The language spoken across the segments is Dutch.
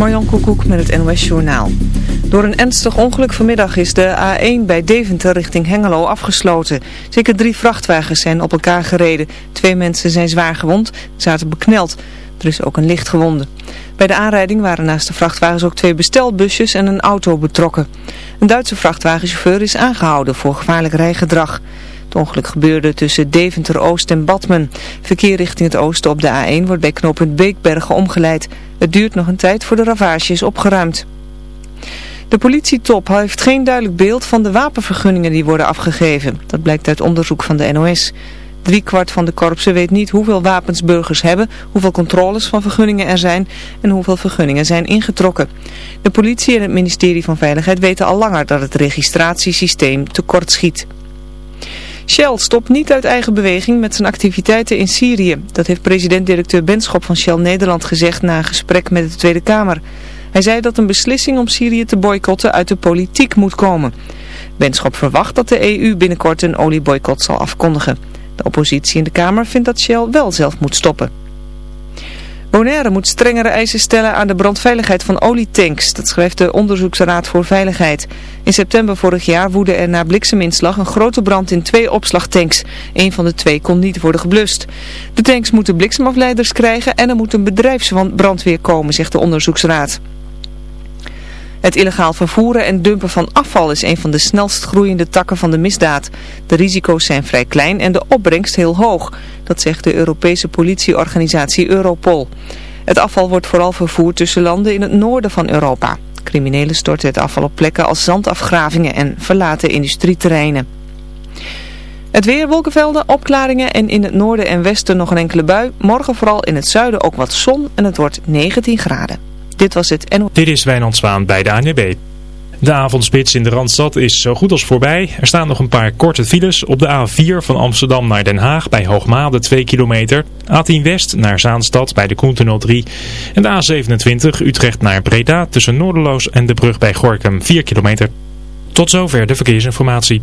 Marjan Koekoek met het NOS Journaal. Door een ernstig ongeluk vanmiddag is de A1 bij Deventer richting Hengelo afgesloten. Zeker drie vrachtwagens zijn op elkaar gereden. Twee mensen zijn zwaar gewond, zaten bekneld. Er is ook een licht gewonde. Bij de aanrijding waren naast de vrachtwagens ook twee bestelbusjes en een auto betrokken. Een Duitse vrachtwagenchauffeur is aangehouden voor gevaarlijk rijgedrag. Het ongeluk gebeurde tussen Deventer-Oost en Badmen. Verkeer richting het oosten op de A1 wordt bij knooppunt Beekbergen omgeleid. Het duurt nog een tijd voor de ravage is opgeruimd. De politietop heeft geen duidelijk beeld van de wapenvergunningen die worden afgegeven. Dat blijkt uit onderzoek van de NOS. Drie kwart van de korpsen weet niet hoeveel wapens burgers hebben, hoeveel controles van vergunningen er zijn en hoeveel vergunningen zijn ingetrokken. De politie en het ministerie van Veiligheid weten al langer dat het registratiesysteem tekort schiet. Shell stopt niet uit eigen beweging met zijn activiteiten in Syrië. Dat heeft president-directeur Benschop van Shell Nederland gezegd na een gesprek met de Tweede Kamer. Hij zei dat een beslissing om Syrië te boycotten uit de politiek moet komen. Benschop verwacht dat de EU binnenkort een olieboycott zal afkondigen. De oppositie in de Kamer vindt dat Shell wel zelf moet stoppen. Bonaire moet strengere eisen stellen aan de brandveiligheid van olietanks. Dat schrijft de Onderzoeksraad voor Veiligheid. In september vorig jaar woedde er na blikseminslag een grote brand in twee opslagtanks. Een van de twee kon niet worden geblust. De tanks moeten bliksemafleiders krijgen en er moet een bedrijfsbrandweer komen, zegt de onderzoeksraad. Het illegaal vervoeren en dumpen van afval is een van de snelst groeiende takken van de misdaad. De risico's zijn vrij klein en de opbrengst heel hoog. Dat zegt de Europese politieorganisatie Europol. Het afval wordt vooral vervoerd tussen landen in het noorden van Europa. Criminelen storten het afval op plekken als zandafgravingen en verlaten industrieterreinen. Het weer, wolkenvelden, opklaringen en in het noorden en westen nog een enkele bui. Morgen vooral in het zuiden ook wat zon en het wordt 19 graden. Dit was het en... Dit is Wijnand Zwaan bij de ANWB. De avondspits in de Randstad is zo goed als voorbij. Er staan nog een paar korte files op de A4 van Amsterdam naar Den Haag bij Hoogmade 2 kilometer. A10 West naar Zaanstad bij de Koentunnel 3. En de A27 Utrecht naar Breda tussen Noorderloos en de brug bij Gorkum 4 kilometer. Tot zover de verkeersinformatie.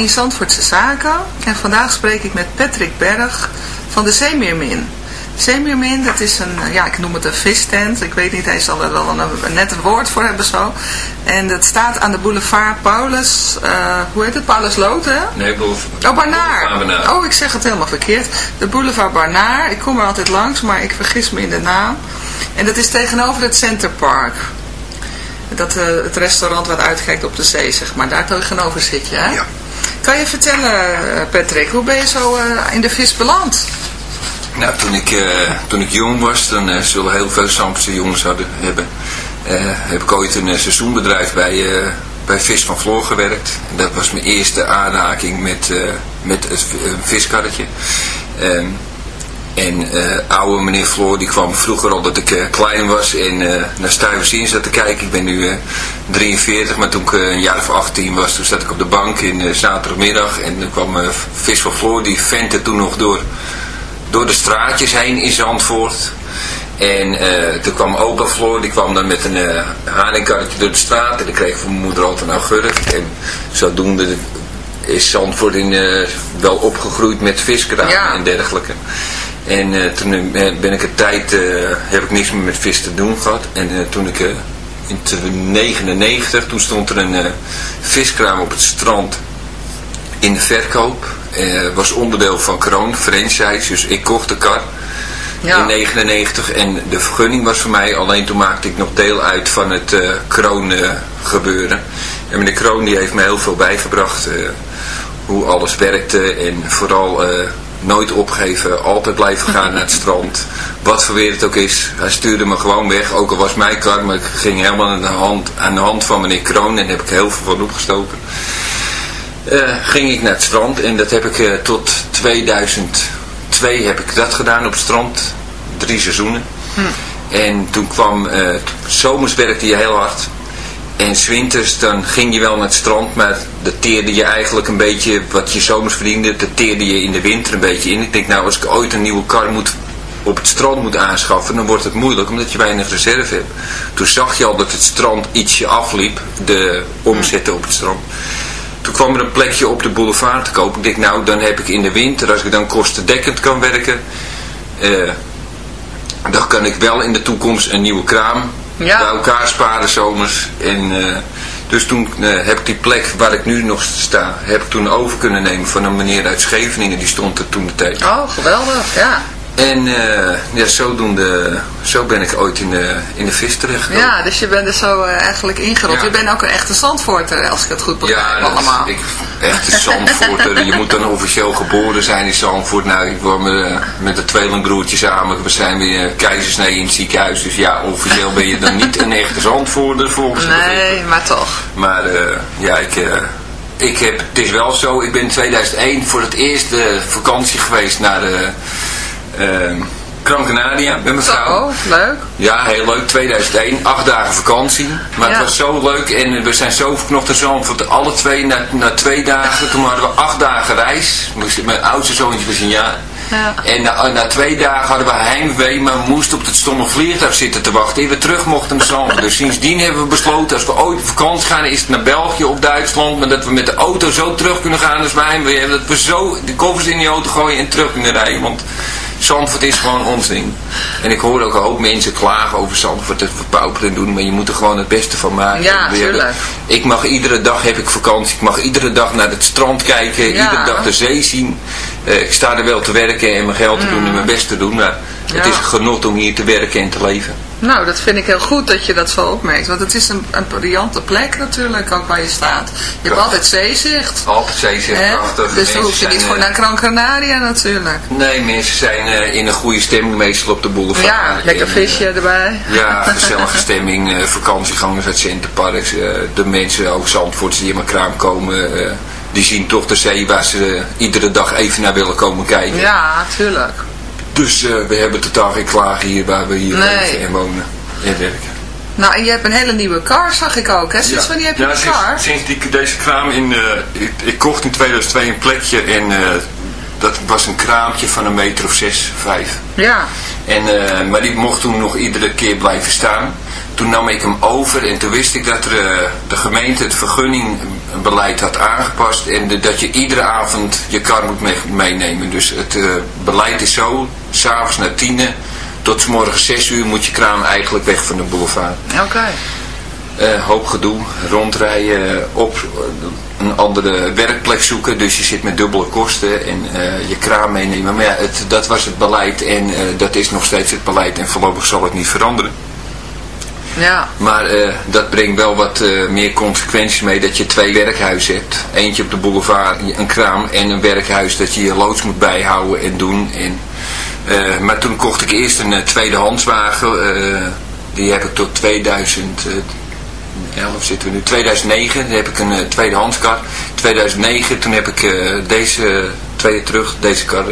In Zandvoortse Zaken. En vandaag spreek ik met Patrick Berg van de Zeemeermin. Zeemeermin, dat is een, ja, ik noem het een vistent. Ik weet niet, hij zal er wel een, een net een woord voor hebben zo. En dat staat aan de boulevard Paulus, eh, hoe heet het, Paulus Loot, hè? Nee, boulevard. Oh, Barnaar. Boulevard Barnaar. Oh, ik zeg het helemaal verkeerd. De boulevard Barnaar. Ik kom er altijd langs, maar ik vergis me in de naam. En dat is tegenover het Centerpark. Dat, eh, het restaurant wat uitkijkt op de zee, zeg maar. Daar tegenover zit je, hè? Ja. Kan je vertellen, eh, Patrick, hoe ben je zo eh, in de vis beland? Nou, toen ik, eh, toen ik jong was, dan eh, zullen heel veel Zandvoortse jongens hadden, hebben, heb ik ooit een seizoenbedrijf bij, bij Vis van Floor gewerkt. Dat was mijn eerste aanraking met, met het viskarretje. Ehm, en oude meneer Floor, die kwam vroeger al dat ik klein was en naar Stuyvesant zat te kijken. Ik ben nu 43, maar toen ik eh, een jaar of 18 was, toen zat ik op de bank in eh, zaterdagmiddag. En toen kwam eh, Vis van Floor, die ventte toen nog door door de straatjes heen in Zandvoort. En toen kwam opa Floor, die kwam dan met een uh, haringkarretje door de straat. En ik kreeg van mijn moeder altijd een augurk. En zodoende is Zandvoort in, wel opgegroeid met viskraam Ja. en dergelijke. En toen ben ik een tijd, heb ik niks meer met vis te doen gehad. En toen ik in 1999, toen stond er een eh, viskraam op het strand in de verkoop. Eh, was onderdeel van Kroon, franchise. Dus ik kocht de kar in 99 en de vergunning was voor mij. Alleen toen maakte ik nog deel uit van het eh, Kroon gebeuren. En meneer Kroon die heeft me heel veel bijgebracht. hoe alles werkte en vooral nooit opgeven. Altijd blijven gaan naar het strand. Wat voor weer het ook is. Hij stuurde me gewoon weg. Ook al was mijn kar, maar ik ging helemaal aan de hand, aan de hand van meneer Kroon. En daar heb ik heel veel van opgestoken eh, ging ik naar het strand en dat heb ik eh, tot 2002 heb ik dat gedaan op het strand. Drie seizoenen. En toen kwam, eh, zomers werkte je heel hard. En 's winters dan ging je wel naar het strand, maar dat teerde je eigenlijk een beetje, wat je zomers verdiende, dat teerde je in de winter een beetje in. Ik denk nou, als ik ooit een nieuwe kar moet op het strand moet aanschaffen, dan wordt het moeilijk, omdat je weinig reserve hebt. Toen zag je al dat het strand ietsje afliep, de omzetten op het strand. Toen kwam er een plekje op de boulevard te kopen. Ik denk, nou, dan heb ik in de winter, als ik dan kostendekkend kan werken, eh, dan kan ik wel in de toekomst een nieuwe kraam Ja. bij elkaar sparen zomers. En, eh, dus toen eh, heb ik die plek waar ik nu nog sta, heb ik toen over kunnen nemen van een meneer uit Scheveningen, die stond er toen de tijd. Oh, geweldig, ja. En eh, ja, zodoende, zo ben ik ooit in de, in de vis terechtgekomen. Ja, dus je bent er zo eh, eigenlijk ingerold. Ja. Je bent ook een echte Zandvoorter, als ik het goed begrijp Ja, allemaal. ik, echt een Zandvoorter. je moet dan officieel geboren zijn in Zandvoort. Nou, ik word met, eh, met een tweelingbroertje samen. We zijn weer uh, keizersnee in het ziekenhuis. Dus ja, officieel ben je dan niet een echte Zandvoorter volgens de Nee, maar toch. Maar ja, ik, ik heb, het is wel zo. Ik ben in 2001 voor het eerst eh, vakantie geweest naar de eh, Gran Canaria met mijn vrouw. Oh, leuk. Ja, heel leuk. 2001, acht dagen vakantie. Maar Ja. het was zo leuk en we zijn zo verknocht in Zandvoort. Alle twee na, na twee dagen, toen hadden we acht dagen reis. Mijn oudste zoontje was een jaar. Ja. En na, na twee dagen hadden we heimwee, maar we moesten op het stomme vliegtuig zitten te wachten. En we terug mochten naar Zandvoort. Dus sindsdien hebben we besloten, als we ooit op vakantie gaan, is het naar België of Duitsland. Maar dat we met de auto zo terug kunnen gaan als wij heimwee hebben. Dat we zo de koffers in die auto gooien en terug kunnen rijden. Want Zandvoort is gewoon ons ding. En ik hoor ook een hoop mensen klagen over Zandvoort, we verpauperen doen, maar je moet er gewoon het beste van maken. Ja, tuurlijk. Ik mag iedere dag heb ik vakantie, ik mag iedere dag naar het strand kijken, Ja. iedere dag de zee zien. Eh, ik sta er wel te werken en mijn geld te doen en mijn best te doen, maar het is een genot om hier te werken en te leven. Nou, dat vind ik heel goed dat je dat zo opmerkt. Want het is een, een briljante plek natuurlijk, ook waar je staat. Je hebt altijd zeezicht. Altijd zeezicht, prachtig. Dus dan hoef je niet zijn, voor eh, naar Gran Canaria natuurlijk. Nee, mensen zijn eh, in een goede stemming meestal op de boulevard. Ja, lekker En, eh, visje erbij. Ja, gezellige stemming, vakantiegangers uit Centerparks, de mensen, ook Zandvoorts die in mijn kraam komen, die zien toch de zee waar ze iedere dag even naar willen komen kijken. Ja, tuurlijk. Dus eh, we hebben totaal geen klagen hier waar we hier Nee. leven en wonen en werken. Nou, en je hebt een hele nieuwe car, zag ik ook. Hè? Sinds wanneer heb je ja, een sinds, car? sinds die, deze kraam in, eh, ik, ik kocht in 2002 een plekje en eh, dat was een kraampje van een meter of zes, vijf. Ja. En, maar die mocht toen nog iedere keer blijven staan. Toen nam ik hem over en toen wist ik dat er, eh, de gemeente het vergunningbeleid had aangepast. En de- dat je iedere avond je kar moet mee- meenemen. Dus het eh, beleid is zo, s'avonds na tienen tot 's morgens zes uur moet je kraan eigenlijk weg van de boulevard. Oké. Eh, hoop gedoe, rondrijden, op een andere werkplek zoeken. Dus je zit met dubbele kosten en je kraan meenemen. Maar ja, het, dat was het beleid en dat is nog steeds het beleid en voorlopig zal het niet veranderen. Ja. Maar eh, dat brengt wel wat eh, meer consequenties mee dat je twee werkhuizen hebt. Eentje op de boulevard, een kraam en een werkhuis dat je je loods moet bijhouden en doen. En, eh, maar toen kocht ik eerst een tweedehandswagen. eh, die heb ik tot 2011 zitten we nu. 2009 dan heb ik een uh, tweedehandskar. 2009 toen heb ik uh, deze twee terug deze kar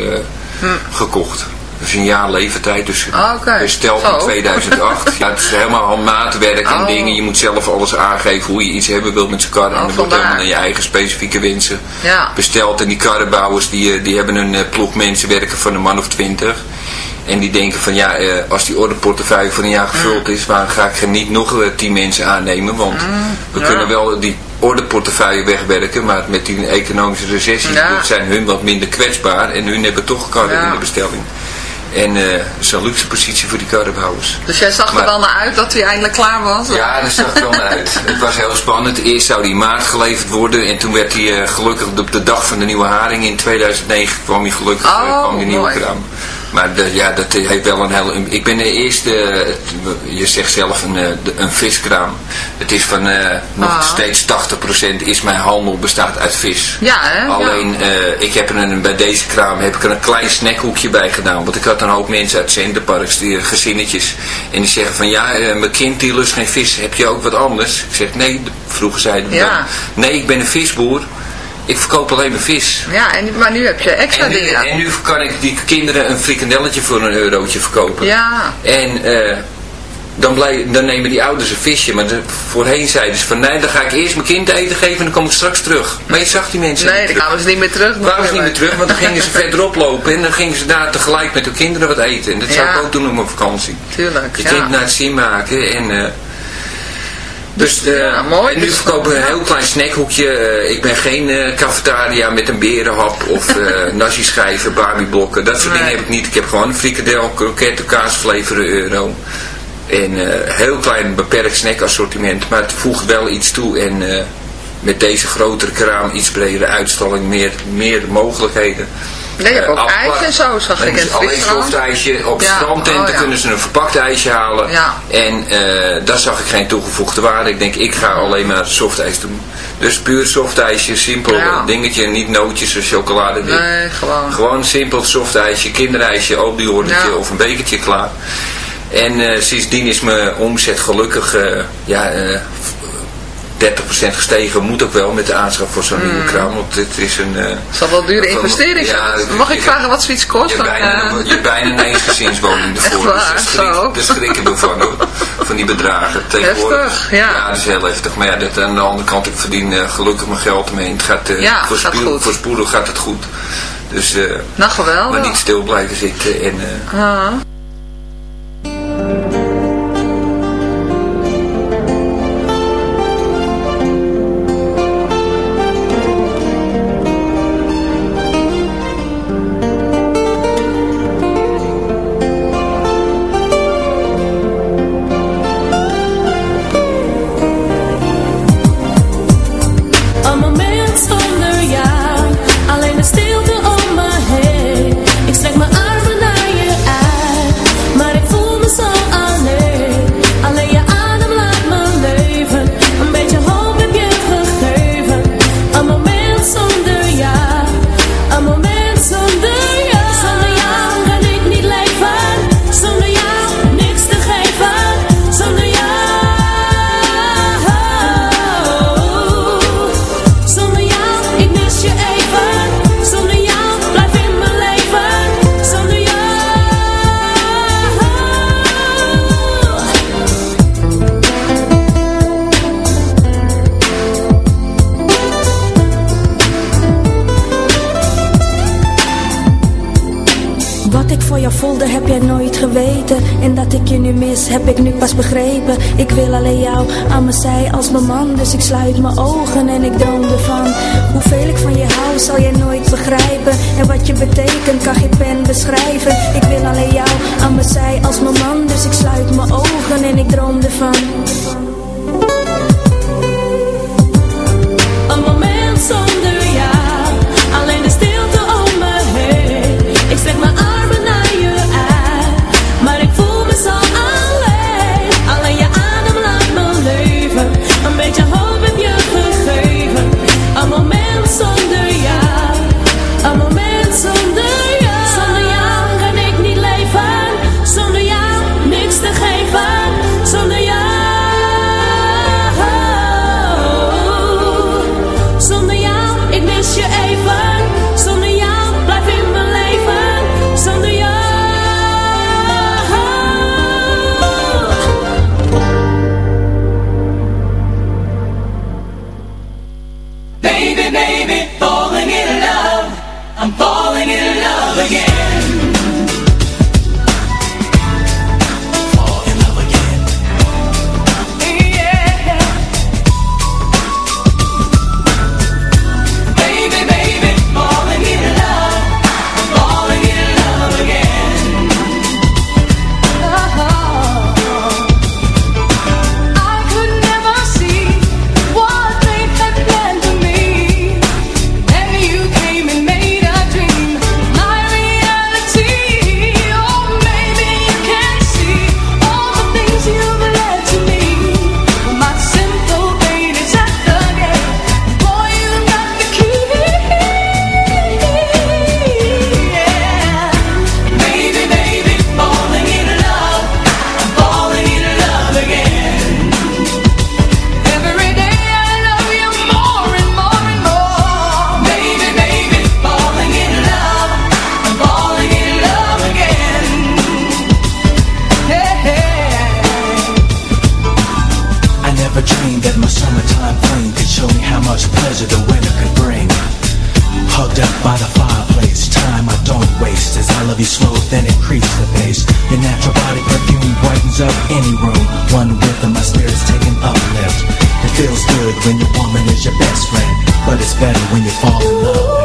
hm. gekocht. Dat is een jaar leeftijd, dus okay. besteld in 2008. ja, het is helemaal handmaatwerk en oh. dingen. Je moet zelf alles aangeven hoe je iets hebben wilt met z'n kar. Oh, en dat wordt helemaal naar je eigen specifieke wensen ja. besteld. En die karrenbouwers die, die hebben een uh, ploeg mensen werken van een man of twintig. En die denken van ja, uh, als die ordeportefeuille voor een jaar gevuld is, waarom ga ik er niet nog tien mensen aannemen? Want mm, we ja. kunnen wel die ordeportefeuille wegwerken, maar met die economische recessie ja. zijn hun wat minder kwetsbaar en hun hebben toch karren ja. in de bestelling. En uh, dat is een luxe positie voor die karrenbouwers. Dus jij zag maar, er wel naar uit dat hij eindelijk klaar was? Ja, dat zag er wel naar uit. Het was heel spannend. Eerst zou die maart geleverd worden. En toen werd hij uh, gelukkig op de dag van de nieuwe haring in 2009 kwam hij gelukkig oh, uh, kwam die nieuwe mooi. Maar de, ja, dat heeft wel een hele... Ik ben de eerste, je zegt zelf een, een viskraam. Het is van nog ah. steeds 80% is mijn handel bestaat uit vis. Ja, hè? Alleen, ja. ik heb er een, bij deze kraam heb ik er een klein snackhoekje bij gedaan. Want ik had een hoop mensen uit Centerparks, die gezinnetjes. En die zeggen van, ja, mijn kind die lust geen vis. Heb je ook wat anders? Ik zeg, nee, vroeger zeiden we ja. Nee, ik ben een visboer. Ik verkoop alleen maar vis. Ja, en, maar nu heb je extra en nu, dingen. En nu kan ik die kinderen een frikandelletje voor een eurotje verkopen. Ja. En uh, dan, blij, dan nemen die ouders een visje. Maar de, voorheen zeiden ze van nee, dan ga ik eerst mijn kind eten geven en dan kom ik straks terug. Maar je zag die mensen Nee, dan kwamen ze niet meer terug. kwamen ze niet meer terug, want dan gingen ze verderop lopen en dan gingen ze daar tegelijk met hun kinderen wat eten. En dat zou ik ook doen op mijn vakantie. Tuurlijk, Je ja. kind naar het zin maken en... Uh, dus uh, ja, mooi. en nu verkopen we een heel klein snackhoekje. Uh, ik ben geen uh, cafetaria met een berenhap of nasi schijven, barbieblokken. Dat soort nee. dingen heb ik niet. Ik heb gewoon een frikadel, kroketten, voor een euro. En heel klein beperkt snackassortiment. Maar het voegt wel iets toe. En met deze grotere kraam, iets bredere uitstalling, meer, meer mogelijkheden. Nee, je hebt ook ijs en zo, zag ik. En alleen softijsje. Op ja. strandtenten oh, ja. kunnen ze een verpakt ijsje halen. Ja. En uh, daar zag ik geen toegevoegde waarde. Ik denk, ik ga alleen maar softijs doen. Dus puur softijsje, simpel dingetje. Niet nootjes of chocolade. Nee, gewoon. Gewoon simpel softijsje, kinderijsje, oliehorretje ja. of een bekertje klaar. En uh, sindsdien is mijn omzet gelukkig uh, ja, 30% gestegen moet ook wel met de aanschaf voor zo'n mm. nieuwe kraam. Want dit is een... Uh, het zal wel dure investering zijn. Ja, Mag ik vragen wat zoiets kost? Je hebt bijna, uh, je bijna een eensgezinswoning ervoor. Waar, dus daar, schrik, daar schrikken we van, van die bedragen. Heftig, ja. Ja, dat is heel heftig. Maar ja, dat, aan de andere kant, ik verdien uh, gelukkig mijn geld ermee. Het gaat, ja, voor, gaat spoel, goed. voor spoelen gaat het goed. Dus, nou, geweldig. Maar niet stil blijven zitten. En, ah. It's better when you fall in love.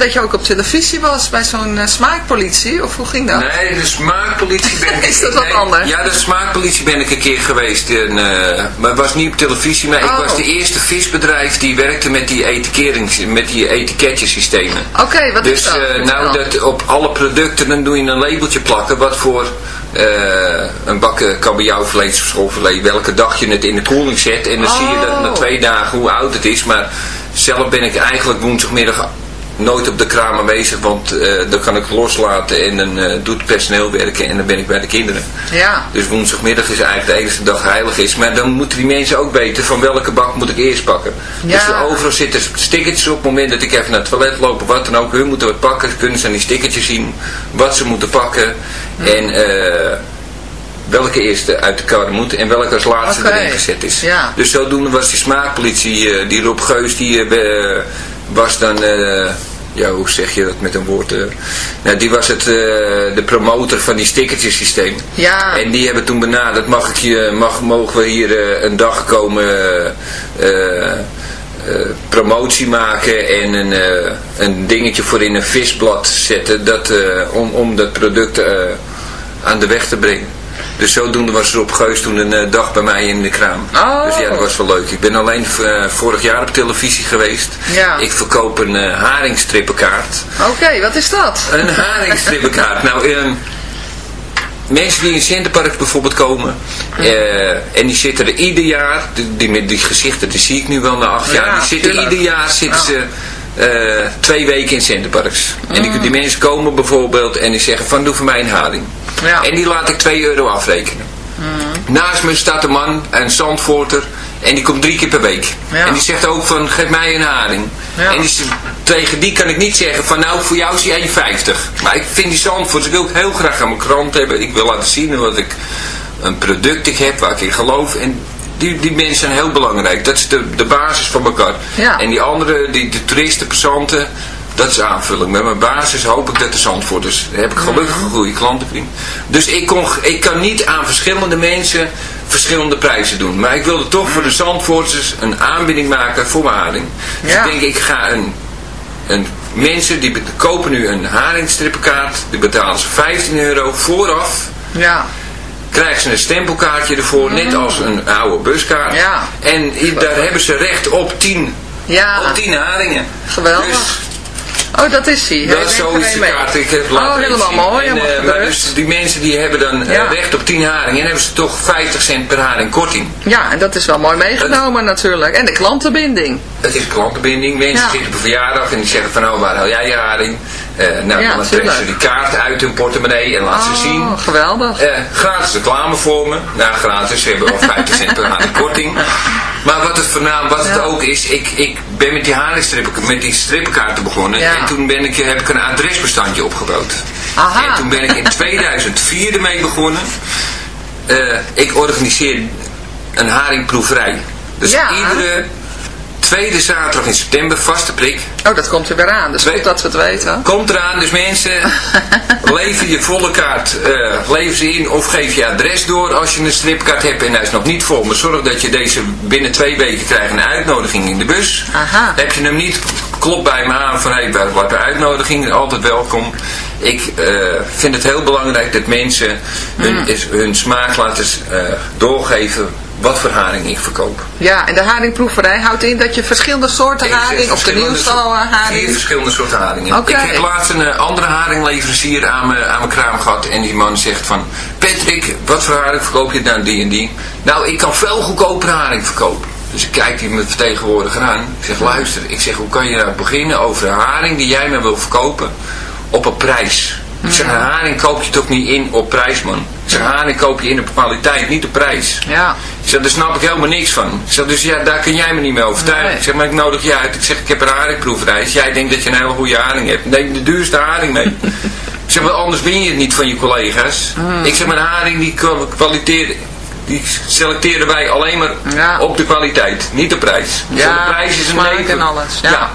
Dat je ook op televisie was bij zo'n eh, smaakpolitie, of hoe ging dat? Nee, de smaakpolitie ben ik... Is dat wat nee, anders? Ja, de smaakpolitie ben ik een keer geweest. En, eh, maar het was niet op televisie, maar ik Oh. was de eerste visbedrijf die werkte met die, etikeerings, met die etiketjesystemen. Oké, wat dus is dat? Vertel. nou, dat op alle producten dan doe je een labeltje plakken wat voor een bak eh, kabeljauwvlees of schoolvlees, welke dag je het in de koeling zet. En dan zie je dat na Oh. twee dagen hoe oud het is. Maar zelf ben ik eigenlijk woensdagmiddag nooit op de kraam aanwezig, want eh, dan kan ik loslaten en dan eh, doet personeel werken en dan ben ik bij de kinderen. Ja. Dus woensdagmiddag is eigenlijk de enige dag heilig is. Maar dan moeten die mensen ook weten van welke bak moet ik eerst pakken. Ja. Dus er overal zitten stickertjes op. Het moment dat ik even naar het toilet loop of wat dan ook. Hun moeten wat pakken. Kunnen ze aan die stickertjes zien wat ze moeten pakken. En eh, welke eerste uit de kar moet en welke als laatste erin gezet is. Ja. Dus zodoende was die smaakpolitie, die Rob Geus, die was dan... ja, hoe zeg je dat met een woord? eh? nou, die was het, eh, de promotor van die stickertjesysteem. Ja. En die hebben toen benaderd, mag ik je, mag, mogen we hier eh, een dag komen promotie maken en een, een dingetje voor in een visblad zetten dat, om, om dat product aan de weg te brengen. Dus zodoende was Rob Geus toen een eh, dag bij mij in de kraam. Oh. Dus ja, dat was wel leuk. Ik ben alleen eh, vorig jaar op televisie geweest. Ja. Ik verkoop een eh haringstrippenkaart. Oké, wat is dat? Een haringstrippenkaart. nou, ehm, mensen die in Centerparks bijvoorbeeld komen. en die zitten er ieder jaar. Die, die met die gezichten, die zie ik nu wel na acht Ja, jaar. Die zitten tuurlijk. ieder jaar zitten ze eh, twee weken in Centerparks. En die, die mensen komen bijvoorbeeld en die zeggen van doe voor mij een haring. Ja. En die laat ik 2 euro afrekenen. Naast me staat een man, een zandvoorter. En die komt drie keer per week. Ja. En die zegt ook van, geef mij een haring. Ja. En die, tegen die kan ik niet zeggen van, nou voor jou is die 1,50. Maar ik vind die zandvoorters, ik wil het heel graag aan mijn krant hebben. Ik wil laten zien wat ik, een product ik heb waar ik in geloof. En die, die mensen zijn heel belangrijk. Dat is de, de basis van elkaar. Ja. En die andere, die, de toeristen, passanten, dat is aanvulling. Met mijn basis hoop ik dat de Zandvoorters, daar heb ik gelukkig een goede klantenvriend. Dus ik, kon, ik kan niet aan verschillende mensen verschillende prijzen doen. Maar ik wilde toch voor de Zandvoorters een aanbieding maken voor mijn haring. Dus Ja. ik denk, ik ga een, een mensen die kopen nu een haringstrippenkaart, die betalen ze 15 euro vooraf Ja. Krijgen ze een stempelkaartje ervoor, net als een oude buskaart. Ja. En daar hebben ze recht op 10, Ja. op 10 haringen. Geweldig. Dus Oh, dat is hij. dat is neemt zo is een de mee. kaart. Ik heb laten Oh, helemaal zien. mooi. En, eh, maar dus die mensen die hebben dan eh, Ja. recht op 10 haringen en hebben ze toch 50 cent per haring korting. Ja, en dat is wel mooi meegenomen natuurlijk. En de klantenbinding. Het is klantenbinding. Mensen Ja. zitten op een verjaardag en die zeggen van, oh, waar haal jij je haring? Eh, nou, Ja, dan trekken ze die kaart uit hun portemonnee en laten ze zien. Oh, geweldig. Eh, gratis reclame voor me. Nou, gratis. Ze hebben al 50 cent per maand korting. Maar wat het voornaam, wat het ook is, ik, ik ben met die haringstrippen, met die strippenkaarten begonnen. Ja. En toen ben ik, heb ik een adresbestandje opgebouwd. Aha. En toen ben ik in 2004 ermee begonnen. Eh, ik organiseer een haringproeverij. Dus Ja. iedere tweede zaterdag in september, vaste prik, Oh, dat komt er weer aan. Dus Twee- goed dat we het weten. Komt eraan, dus mensen, lever je volle kaart, lever ze in of geef je adres door als je een stripkaart hebt en hij is nog niet vol. Maar zorg dat je deze binnen twee weken krijgt een uitnodiging in de bus. Aha. Heb je hem niet, klop bij me aan van hey, wat een uitnodiging, altijd welkom. Ik eh, vind het heel belangrijk dat mensen hun, Mm. is, hun smaak laten eh, doorgeven wat voor haring ik verkoop. Ja, en de haringproeverij houdt in dat je verschillende soorten Ik haring, of de nieuwste haring. Vier verschillende soorten haringen. Oké. Ik heb laatst een eh, andere haringleverancier aan mijn, aan mijn kraam gehad. En die man zegt van... Patrick, wat voor haring verkoop je nou die en die? Nou, ik kan veel goedkoper haring verkopen. Dus ik kijk die met vertegenwoordiger aan. Ik zeg, luister. Ik zeg, hoe kan je nou beginnen over een haring die jij me wil verkopen op een prijs? Ik zeg, een haring koop je toch niet in op prijs, man. Ik zeg, haring koop je in op kwaliteit, niet op prijs. Ja. Ik zeg, daar snap ik helemaal niks van. Ik zeg, dus ja, daar kun jij me niet mee overtuigen. Nee. Ik zeg, maar ik nodig je uit. Ik zeg, ik heb een haringproeverij. Jij denkt dat je een hele goede haring hebt. Neem de duurste haring mee. ik zeg, maar anders win je het niet van je collega's. Mm. Ik zeg, maar een haring die die selecteren wij alleen maar Ja. op de kwaliteit. Niet de prijs. Ja, de prijs is een neven. en alles, ja.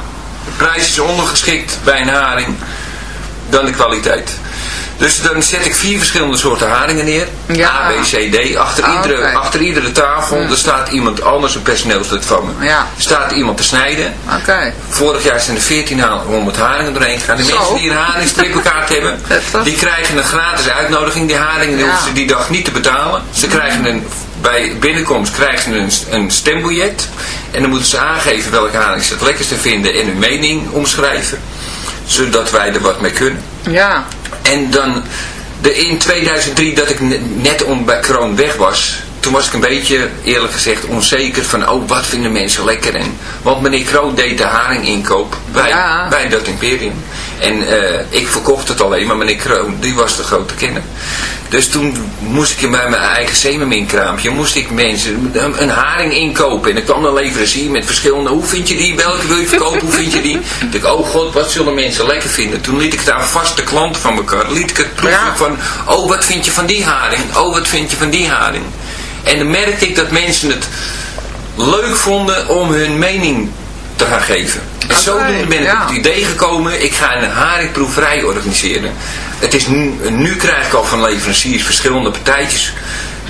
de prijs is ondergeschikt bij een haring dan de kwaliteit. Dus dan zet ik vier verschillende soorten haringen neer. Ja. A, B, C, D. Achter, Ah, iedere, achter iedere tafel er staat iemand anders, een personeelslid van me. Ja. Staat iemand te snijden. Oké. Vorig jaar zijn er 1400 haringen doorheen gegaan. De Zo. mensen die een haringstrippenkaart hebben, die krijgen een gratis uitnodiging. Die haringen die Ja. hoeven ze die dag niet te betalen. Ze krijgen een, bij binnenkomst krijgen ze een, een stembiljet. En dan moeten ze aangeven welke haring ze het lekkerste vinden en hun mening omschrijven. Zodat wij er wat mee kunnen. Ja. En dan de, in 2003 dat ik ne- net om bij Kroon weg was, toen was ik een beetje eerlijk gezegd onzeker van oh wat vinden mensen lekker en want meneer Kroon deed de haring inkoop bij, Ja. bij dat imperium. En eh, ik verkocht het alleen, maar meneer Kroon die was de grote kenner. Dus toen moest ik bij mijn eigen zeemerminkraampje, moest ik mensen een, een haring inkopen. En ik kwam dan leverancier met verschillende, hoe vind je die, welke wil je verkopen, hoe vind je die? Ik dacht, oh god, wat zullen mensen lekker vinden? Toen liet ik het aan vaste klanten van elkaar, liet ik het proeven Ja. van, oh wat vind je van die haring? Oh wat vind je van die haring? En dan merkte ik dat mensen het leuk vonden om hun mening te gaan geven. En Oké, zodoende ben ik ja. op het idee gekomen, ik ga een haringproeverij organiseren. Het is nu, nu krijg ik al van leveranciers verschillende partijtjes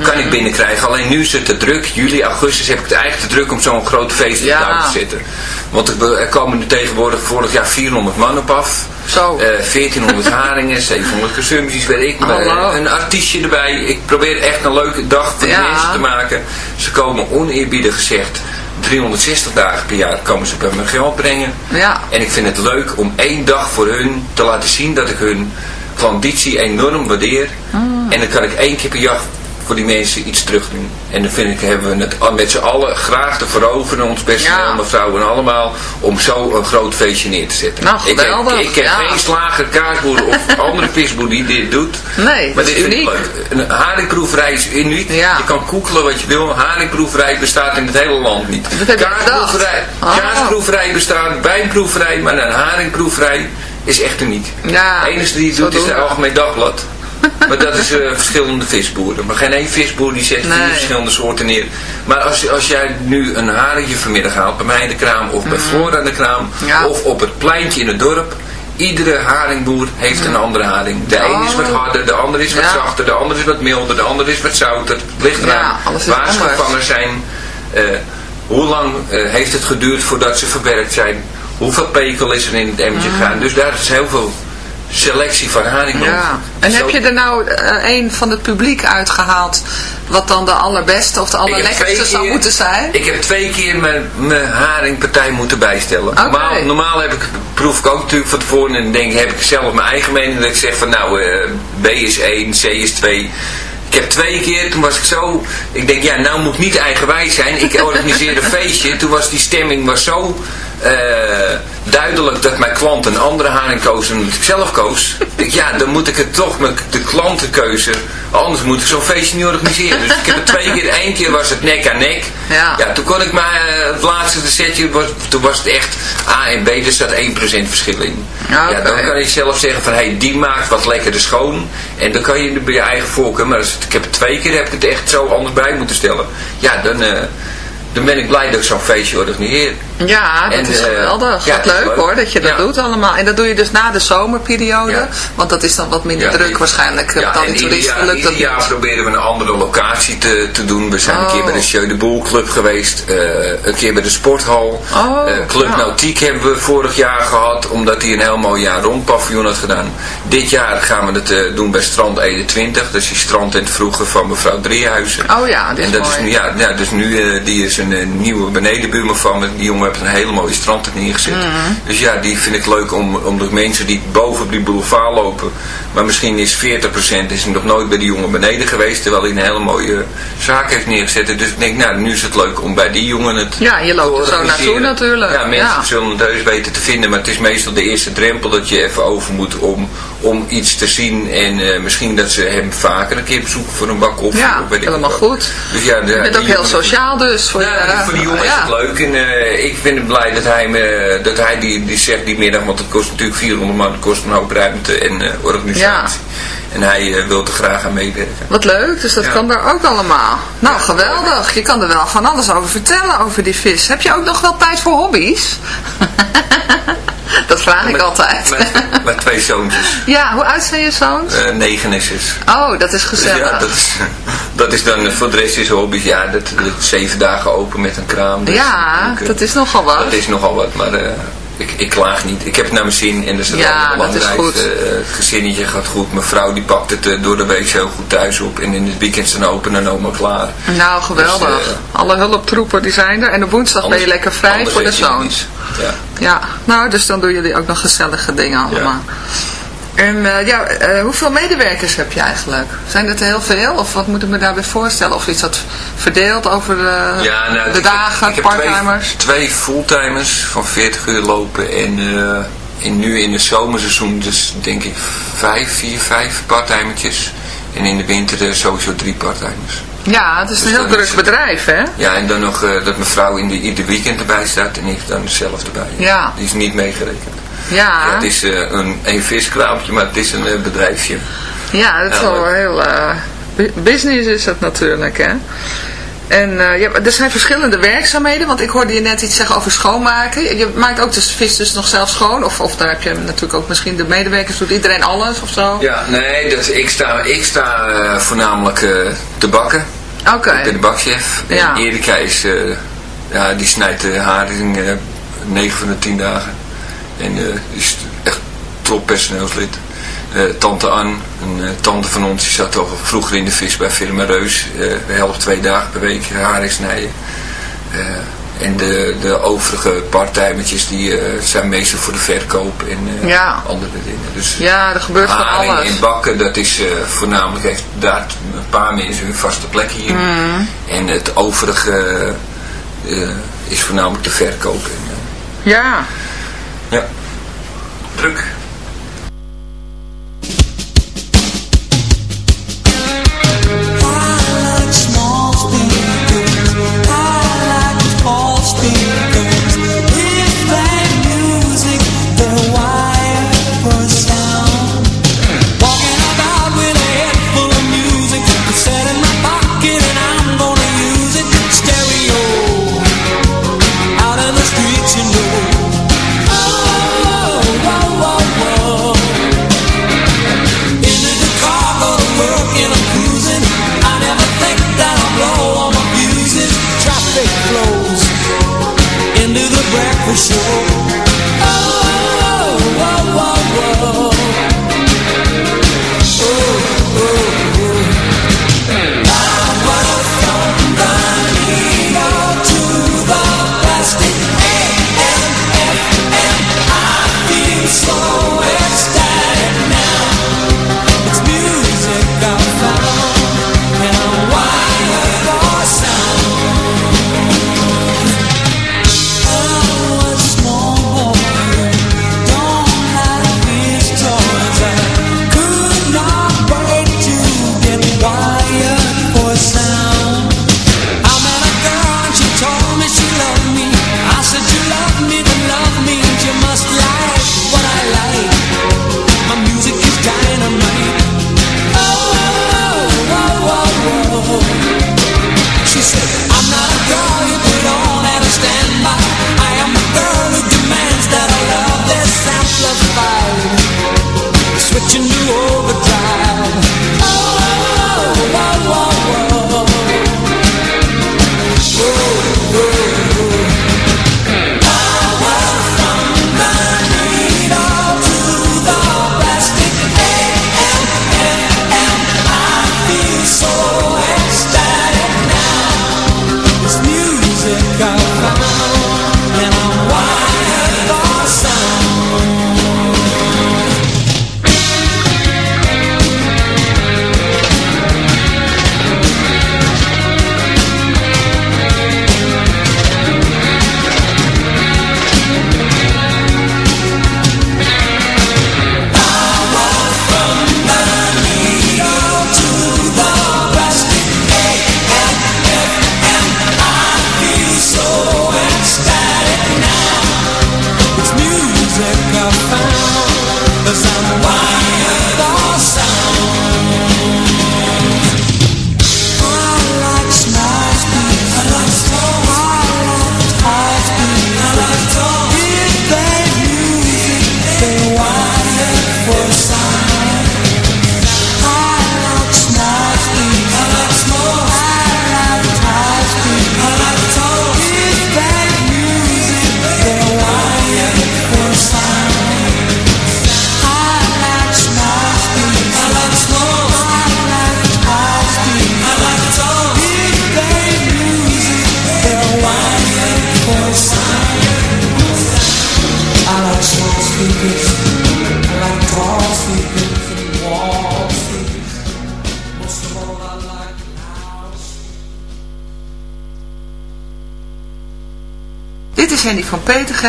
kan ik binnenkrijgen. Alleen nu is het te druk. Juli, augustus heb ik het eigenlijk te druk om zo'n groot feest Ja. touw te zetten. Want er, komen nu tegenwoordig vorig jaar 400 man op af. Zo. Eh, 1400 haringen, 700 consumpties, weet ik. maar, eh, een artiestje erbij. Ik probeer echt een leuke dag voor de Ja. mensen te maken. Ze komen oneerbiedig gezegd 360 dagen per jaar komen ze bij me geld brengen. Ja. En ik vind het leuk om één dag voor hun te laten zien dat ik hun klanditie enorm waardeer. En dan kan ik één keer per jaar voor die mensen iets terug doen. En dan vind ik, hebben we het met z'n allen graag te veroveren, ons personeel, Ja. mevrouw en allemaal, om zo een groot feestje neer te zetten. Nou, ik heb, ik heb ja. geen slager, kaasboer of andere visboer die dit doet. Nee, maar dit is uniek. Een haringproeverij is uniek. Ja. Je kan koekelen wat je wil. Haringproeverij bestaat in het hele land niet. Je Kaasproeverij. Oh. bestaat, wijnproeverij, maar een haringproeverij is echt uniek. Ja, de enige die het doet is het we. Algemeen Dagblad. Maar dat is eh, verschillende visboeren. Maar geen één visboer die zet Nee. vier verschillende soorten neer. Maar als, als jij nu een haringje vanmiddag haalt, bij mij in de kraam of bij Flora in de kraam, Mhm. Ja. of op het pleintje in het dorp. Iedere haringboer heeft een andere haring. De een is wat Oh. harder, de ander is wat Ja. zachter, de ander is wat milder, de ander is wat zouter. Het ligt Ja, eraan is waar ze gevangen zijn. eh, hoe lang eh, heeft het geduurd voordat ze verwerkt zijn? Hoeveel pekel is er in het emmertje gegaan? Dus daar is heel veel selectie van haring. Ja. En Zo- heb je er nou eh, een van het publiek uitgehaald wat dan de allerbeste of de allerlekkerste zou moeten zijn? Ik heb twee keer mijn, mijn haringpartij moeten bijstellen. Normaal, normaal heb ik, proef ik ook natuurlijk van tevoren en denk, heb ik zelf mijn eigen mening. Dat ik zeg van nou, eh, B is 1, C is 2. Ik heb twee keer, toen was ik zo, ik denk ja, nou moet ik niet eigenwijs zijn. Ik organiseerde een feestje, toen was die stemming was zo eh, duidelijk dat mijn klant een andere haring koos dan dat ik zelf koos. Ik ja, dan moet ik het toch met de klantenkeuze, anders moet ik zo'n feestje niet organiseren. Dus ik heb het twee keer, één keer was het nek aan nek. Ja. Ja, toen kon ik maar eh, het laatste setje, was, toen was het echt A en B, er staat 1% verschil in. Ja, dan kan je zelf zeggen van, hey, die maakt wat lekkerder schoon. En dan kan je bij je eigen voorkeur, maar als het- ik heb het twee keer, heb ik het echt zo anders bij moeten stellen. Ja, dan, eh, dan ben ik blij dat ik zo'n feestje organiseer. Ja, dat En, is eh, geweldig. ja, wat dat leuk leuk. hoor, dat je dat Ja. doet allemaal. En dat doe je dus na de zomerperiode. Ja. Want dat is dan wat minder druk die- waarschijnlijk. Ja, dan die toeristen jaar, lukt dat ieder jaar niet. proberen we een andere locatie te, te doen. We zijn een Oh. keer bij de Jeu de Boel Club geweest. eh, een keer bij de Sporthal. Oh, Eh, Club. Nautiek hebben we vorig jaar gehad. Omdat hij een heel mooi jaar rond paviljoen had gedaan. Dit jaar gaan we het doen bij Strand 21. Dat is die strand in het vroege van mevrouw Driehuizen. Oh ja, dit is en dat mooi. is nu, ja, dus nu, die is een nieuwe benedenbuurman van me. Die jongen heeft een hele mooie strand er neergezet. Mhm. Dus ja, die vind ik leuk om, om de mensen die boven op die boulevard lopen. Maar misschien is 40% is nog nooit bij die jongen beneden geweest. Terwijl hij een hele mooie zaak heeft neergezet. Dus ik denk, nou, nu is het leuk om bij die jongen het Ja, je loopt er zo naartoe natuurlijk. Ja, mensen Ja. zullen het heus weten te vinden. Maar het is meestal de eerste drempel dat je even over moet om, om iets te zien. En eh, misschien dat ze hem vaker een keer bezoeken voor een bak koffie. Ja, of helemaal goed. Dus ja, de, Je bent ook heel sociaal dus. Voor ja, je, voor die jongen is het leuk. En eh, ik vind het blij dat hij, me, dat hij die, die zegt die middag, want het kost natuurlijk 400 man, het kost een hoop ruimte en eh, organisatie. En hij eh, wil er graag aan meewerken. Wat leuk, dus dat Ja. kan daar ook allemaal. Nou, geweldig. Je kan er wel van alles over vertellen, over die vis. Heb je ook nog wel tijd voor hobby's? dat vraag ik altijd. Met, met twee zoontjes, ja, hoe oud zijn je zoons? eh, negen en zes. Oh, dat is Dus gezellig. ja, dat is, dat is dan, eh, voor de rest is hobby's, ja, dat, dat zeven dagen open met een kraam. Dus Ja, dat is nogal wat. Dat is nogal wat, maar eh, ik, ik klaag niet. Ik heb het naar mijn zin en is het Ja, allerbelangrijkste. dat is goed. Eh, het gezinnetje gaat goed. Mijn vrouw die pakt het eh, door de week heel goed thuis op. En in het weekend zijn open en oma klaar. Nou, geweldig. Dus, eh, Alle hulptroepen die zijn er. En op woensdag ben je lekker vrij voor de het zoons. Ja. Ja, nou, dus dan doen jullie ook nog gezellige dingen allemaal. En eh, ja, eh, hoeveel medewerkers heb je eigenlijk? Zijn dat er heel veel? Of wat moet ik me daarbij voorstellen? Of is dat verdeeld over de, Ja, nou, de dagen, heb parttimers? Twee, twee fulltimers van 40 uur lopen en, eh, en nu in het zomerseizoen dus denk ik vijf, vier, vijf parttimertjes. En in de winter sowieso drie parttimers. Ja, het is een Dus heel druk bedrijf, hè? Ja, en dan nog dat mijn vrouw in de, ieder weekend erbij staat en ik dan zelf erbij. Ja. Die is niet meegerekend. Ja, het is eh, een, een viskraampje, maar het is een eh, bedrijfje. ja dat is wel heel... eh, bu- business is het natuurlijk, hè? En ja, er zijn verschillende werkzaamheden, want ik hoorde je net iets zeggen over schoonmaken. Je maakt ook de vis dus nog zelf schoon, of, of daar heb je natuurlijk ook misschien de medewerkers, doet iedereen alles of zo? Ja, nee, dus ik sta, ik sta voornamelijk te bakken. Oké. Ik ben de bakchef. Ja. En Erika is, ja, die snijdt de haring eh 9 van de 10 dagen. En eh, is echt top personeelslid. Eh, tante Ann, een eh, tante van ons, die zat al vroeger in de vis bij Firma Reus. We helpen twee dagen per week haring snijden. En de, de overige partijmetjes die zijn meestal voor de verkoop en Ja. andere dingen. Dus Ja, er gebeurt van haring alles. en bakken, dat is voornamelijk, heeft daar een paar mensen hun vaste plek hier. Mm. En het overige is voornamelijk de verkoop. En, Ja. Ja, druk.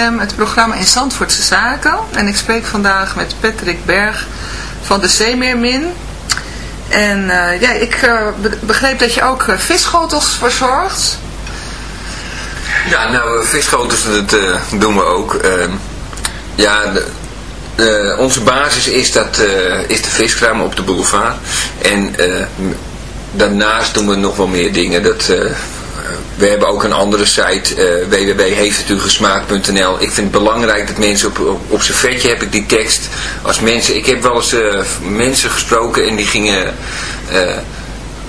Het programma in Zandvoortse Zaken. En ik spreek vandaag met Patrick Berg van de Zeemeermin. En eh, ja, ik eh, be- begreep dat je ook visschotels verzorgt. Ja, nou, visschotels, dat doen we ook. Ehm, ja, onze basis is, dat, is de viskraam op de boulevard. En daarnaast doen we nog wel meer dingen. Dat, we hebben ook een andere site, uh. Ik vind het belangrijk dat mensen op, op, op zijn vetje heb ik die tekst. Als mensen, ik heb wel eens uh, mensen gesproken en die gingen, uh,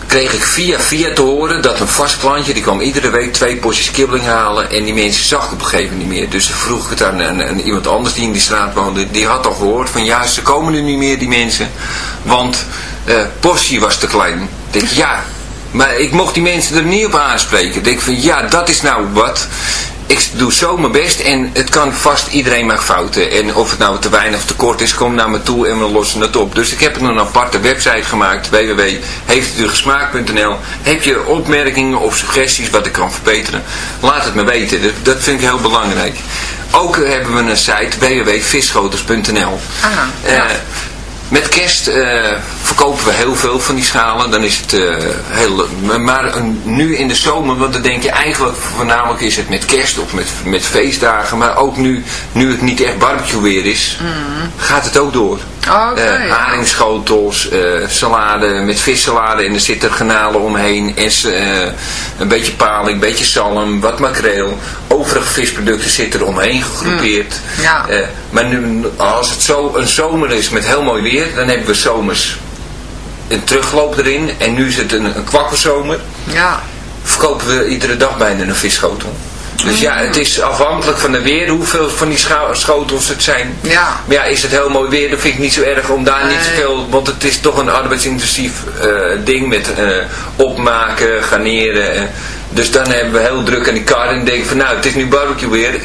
kreeg ik via via te horen dat een vast klantje, die kwam iedere week twee porties kibbeling halen en die mensen zag ik op een gegeven moment niet meer. Dus vroeg ik het aan, iemand anders die in die straat woonde, die had al gehoord van ja, ze komen nu niet meer die mensen, want portie was te klein. Ik denk ja, maar ik mocht die mensen er niet op aanspreken. Ik denk van, ja, dat is nou wat. Ik doe zo mijn best en het kan vast, iedereen maakt fouten. En of het nou te weinig of te kort is, kom naar me toe en we lossen het op. Dus ik heb een aparte website gemaakt, www.heeftitugesmaakt.nl Heb je opmerkingen of suggesties wat ik kan verbeteren? Laat het me weten, dat vind ik heel belangrijk. Ook hebben we een site, www.visschoters.nl Ah, ja. Uh, met kerst uh, verkopen we heel veel van die schalen. Dan is het uh, heel... Maar nu in de zomer, want dan denk je eigenlijk voornamelijk is het met kerst of met, met feestdagen. Maar ook nu, nu het niet echt barbecue weer is, mm. gaat het ook door. Okay, uh, haringschotels, salade met vissalade en er zitten granalen omheen. En een beetje paling, een beetje zalm, wat makreel. Overige visproducten zitten er omheen gegroepeerd. Mm. Ja. maar nu, als het zo een zomer is met heel mooi weer, dan hebben we zomers een terugloop erin. En nu is het een, een kwakkelzomer. Ja. Verkopen we iedere dag bijna een visschotel. Dus ja, het is afhankelijk van de weer hoeveel van die schotels het zijn. Ja. Maar ja, is het heel mooi weer, dan vind ik niet zo erg om daar nee. niet zoveel... Want het is toch een arbeidsintensief uh, ding met uh, opmaken, garneren. dus dan hebben we heel druk aan die kar en denken van nou, het is nu barbecue weer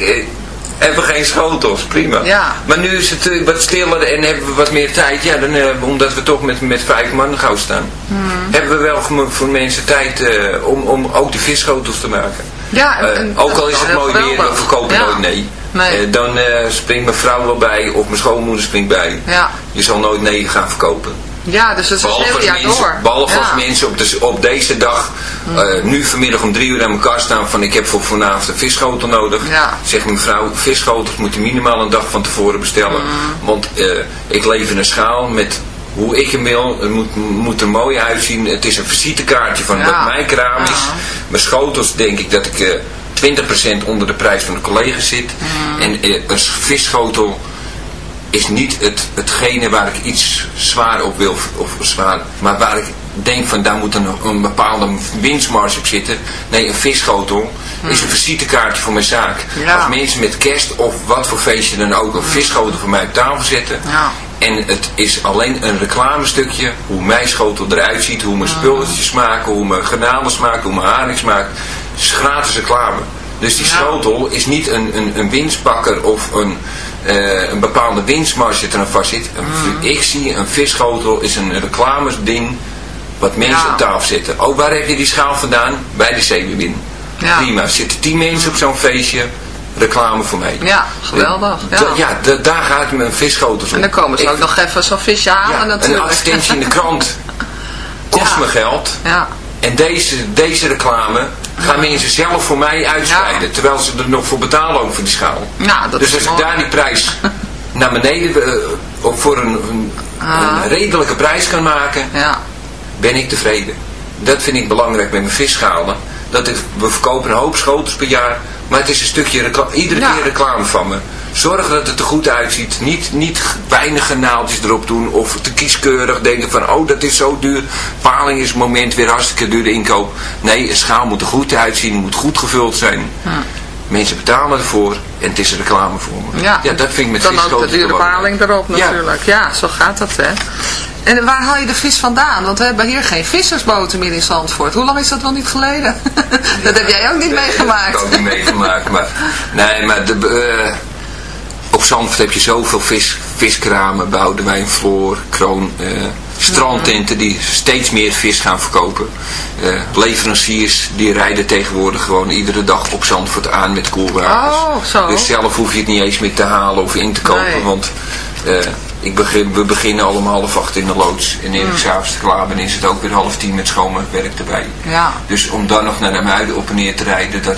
hebben geen schotels, prima. Ja. Maar nu is het wat stiller en hebben we wat meer tijd. Ja, dan, omdat we toch met, met vijf man gauw staan. Hmm. Hebben we wel voor, voor mensen tijd om, om ook die visschotels te maken. Ja, en, ook al is het mooi weer, we verkopen ja. nooit nee. nee. dan springt mijn vrouw wel bij of mijn schoonmoeder springt bij. Ja. Je zal nooit nee gaan verkopen. Ja, dus dat is behalve heel jaar mensen, door. Behalve ja. als mensen op, de, op deze dag, uh, nu vanmiddag om drie uur aan elkaar staan van ik heb voor vanavond een visschotel nodig. Ja. Zegt mevrouw, visschotels moet je minimaal een dag van tevoren bestellen. Hmm. Want uh, ik leef in een schaal met hoe ik hem wil. Het moet, moet er mooi uitzien. Het is een visitekaartje van ja. wat mijn kraam is. Ja. Mijn schotels denk ik dat ik uh, 20% onder de prijs van de collega's zit. En een visschotel is niet het, hetgene waar ik iets zwaar op wil, of zwaar, maar waar ik denk van daar moet een, een bepaalde winstmarge op zitten. Nee, een visschotel hmm. is een visitekaartje voor mijn zaak. Ja. Als mensen met kerst of wat voor feestje dan ook een visschotel voor mij op tafel zetten. En het is alleen een reclamestukje, hoe mijn schotel eruit ziet, hoe mijn spulletjes smaken, hoe mijn garnalen smaken, hoe mijn haring smaakt. Het is gratis reclame. Dus die schotel is niet een, een, een winstpakker of een, uh, een bepaalde winstmarge er aan vast zit. Mm. Ik zie een visschotel is een reclamesding wat mensen Ja. op tafel zetten. Oh, waar heb je die schaal vandaan? Bij de zeewin. Ja. Prima. Zitten tien mensen op zo'n feestje, reclame voor mij. Ja, geweldig. Ja. Da- ja, da- daar gaat mijn visschotels om. En dan komen ze Ik- ook nog even zo'n visje halen ja, een natuurlijk. advertentie in de krant kost Ja. me geld. Ja. En deze, deze reclame gaan mensen zelf voor mij uitspreiden. Terwijl ze er nog voor betalen ook voor die schaal. Ja, dat dus als ik daar die prijs naar beneden uh, voor een, een, Ah. een redelijke prijs kan maken, Ja. ben ik tevreden. Dat vind ik belangrijk met mijn visschalen. Dat ik, we verkopen een hoop schotels per jaar, maar het is een stukje iedere Ja. keer reclame van me. Zorg dat het er goed uitziet. Niet, niet weinige naaltjes erop doen of te kieskeurig denken van oh dat is zo duur. Paling is het moment weer hartstikke dure inkoop. Nee, een schaal moet er goed uitzien, moet goed gevuld zijn. Hm. Mensen betalen ervoor en het is een reclame voor me. Ja. dat vind ik met Dan ook de visschotels dure belangrijk. paling erop natuurlijk. Ja. zo gaat dat hè. En waar haal je de vis vandaan? Want we hebben hier geen vissersboten meer in Zandvoort. Hoe lang is dat wel niet geleden? dat heb jij ook niet meegemaakt. Dat heb ik ook niet meegemaakt. Maar, nee, maar de, uh, op Zandvoort heb je zoveel vis, viskramen, Boudewijn, Floor, Kroon, uh, strandtenten die steeds meer vis gaan verkopen. Uh, leveranciers die rijden tegenwoordig gewoon iedere dag op Zandvoort aan met koelwagens. Oh, zo. Dus zelf hoef je het niet eens meer te halen of in te kopen. Nee. Want uh, ik begin, we beginnen allemaal half acht in de loods. En eer ik s'avonds klaar ben is het ook weer half tien met schoonmaakwerk erbij. Ja. Dus om dan nog naar de muiden op en neer te rijden, dat,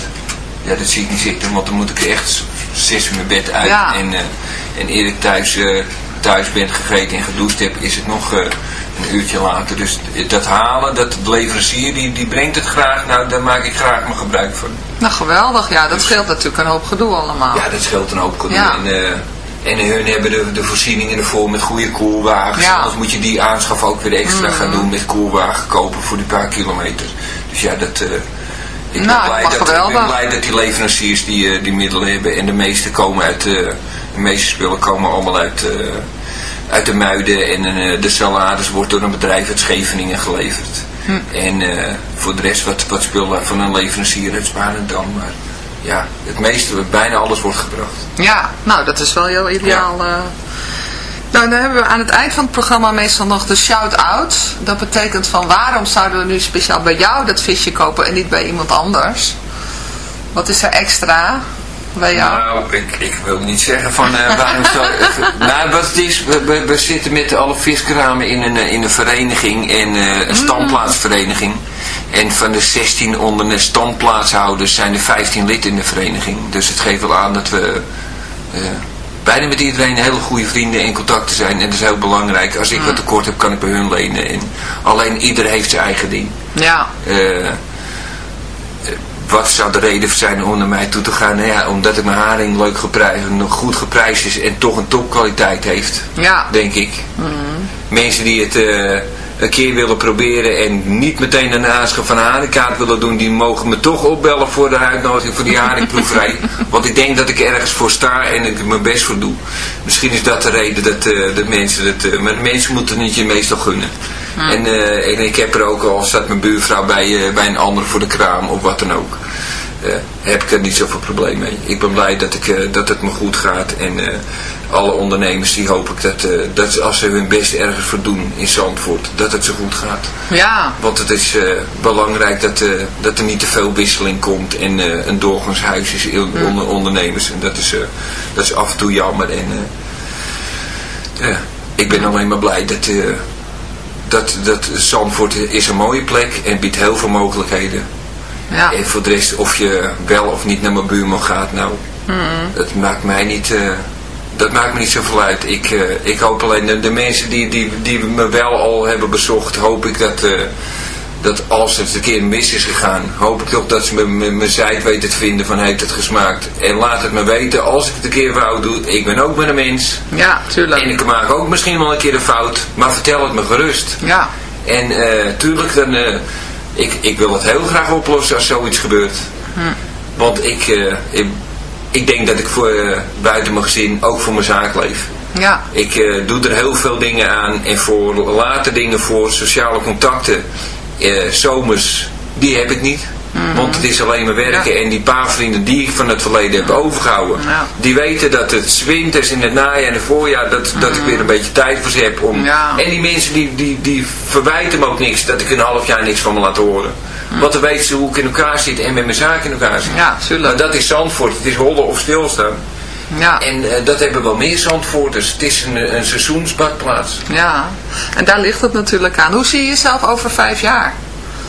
ja, dat zie ik niet zitten. Want dan moet ik echt zes uur mijn bed uit. Ja. En, uh, en eer ik thuis, uh, thuis ben gegeten en gedoucht heb, is het nog uh, een uurtje later. Dus dat halen, dat de leverancier die, die brengt het graag, nou daar maak ik graag mijn gebruik van. Nou, geweldig. Ja, dat scheelt natuurlijk een hoop gedoe allemaal. Ja, dat scheelt een hoop gedoe. Ja. En, eh, en hun hebben de, de voorzieningen ervoor met goede koelwagens. Ja. Anders moet je die aanschaf ook weer extra gaan Mhm. doen met koelwagen kopen voor die paar kilometer. Dus ja, dat... ik, ben Nou, blij maar dat, ik ben blij dat die leveranciers die, eh, die middelen hebben. En de meeste komen uit... eh, de meeste spullen komen allemaal uit... eh, uit de muiden en de salades wordt door een bedrijf uit Scheveningen geleverd. Hm. En voor de rest wat, wat spullen van een leverancier uit Spanendam. Maar ja, het meeste, bijna alles wordt gebracht. Ja, nou dat is wel heel ideaal. Nou, dan hebben we aan het eind van het programma meestal nog de shout-out. Dat betekent van waarom zouden we nu speciaal bij jou dat visje kopen en niet bij iemand anders? Wat is er extra bij jou? Nou, ik, ik wil niet zeggen van eh, waarom zo... nou, wat het is, we, we, zitten met alle viskramen in een, eh, in een vereniging, en, eh, een standplaatsvereniging. En van de 16 onder de standplaatshouders zijn er 15 lid in de vereniging. Dus het geeft wel aan dat we bijna met iedereen hele goede vrienden en contacten zijn. En dat is heel belangrijk. Als ik wat tekort heb, kan ik bij hun lenen. En alleen ieder heeft zijn eigen ding. Ja. Eh, wat zou de reden zijn om naar mij toe te gaan? Nou ja, omdat ik mijn haring leuk geprijsd, nog goed geprijsd is en toch een topkwaliteit heeft. Ja. Denk ik. Mensen die het eh, een keer willen proberen en niet meteen een aanschaf van haringkaart willen doen, die mogen me toch opbellen voor de uitnodiging voor die haringproeverij. Want ik denk dat ik ergens voor sta en ik mijn best voor doe. Misschien is dat de reden dat eh, de mensen het, eh, maar de mensen moeten het je meestal gunnen. En, eh, en ik heb er ook al, staat mijn buurvrouw bij, bij een ander voor de kraam of wat dan ook. heb ik er niet zoveel probleem mee. Ik ben blij dat, ik, dat het me goed gaat. En alle ondernemers die hoop ik dat, eh, dat als ze hun best ergens voor doen in Zandvoort, dat het zo goed gaat. Ja. Want het is eh, belangrijk dat, eh, dat er niet te veel wisseling komt en een doorgangshuis is in- onder ondernemers. En dat is, dat is af en toe jammer. En, ja, ik ben alleen maar blij dat, dat, dat Zandvoort is een mooie plek en biedt heel veel mogelijkheden. Ja. En voor de rest, of je wel of niet naar mijn buurman gaat, nou, dat maakt mij niet, dat maakt me niet zoveel uit. Ik, eh, ik hoop alleen, de, de mensen die, die, die me wel al hebben bezocht, hoop ik dat, eh, dat als het een keer mis is gegaan, hoop ik toch dat ze me- me- mijn zijt weten te vinden van heeft het gesmaakt. En laat het me weten, als ik het een keer fout doe, ik ben ook maar een mens. Ja, tuurlijk. En ik maak ook misschien wel een keer een fout, maar vertel het me gerust. Ja. En eh, tuurlijk, dan, ik, ik wil het heel graag oplossen als zoiets gebeurt. Hm. Want ik, ik, ik denk dat ik voor, eh, buiten mijn gezin ook voor mijn zaak leef. Ja. Ik eh, doe er heel veel dingen aan en voor later dingen voor sociale contacten, eh, zomers, die heb ik niet. Want het is alleen maar werken en die paar vrienden die ik van het verleden heb overgehouden, Ja. die weten dat het winters in het najaar en het voorjaar, dat, dat ik weer een beetje tijd voor ze heb. Om, Ja. En die mensen die, die, die verwijten me ook niks, dat ik een half jaar niks van me laat horen. Want dan weten ze hoe ik in elkaar zit en met mijn zaak in elkaar zit. Ja, tuurlijk. Maar dat is Zandvoort, het is hollen of stilstaan. Ja. En eh, dat hebben wel meer Zandvoorters. Het is een, een seizoensbadplaats. Ja, en daar ligt het natuurlijk aan. Hoe zie je jezelf over vijf jaar?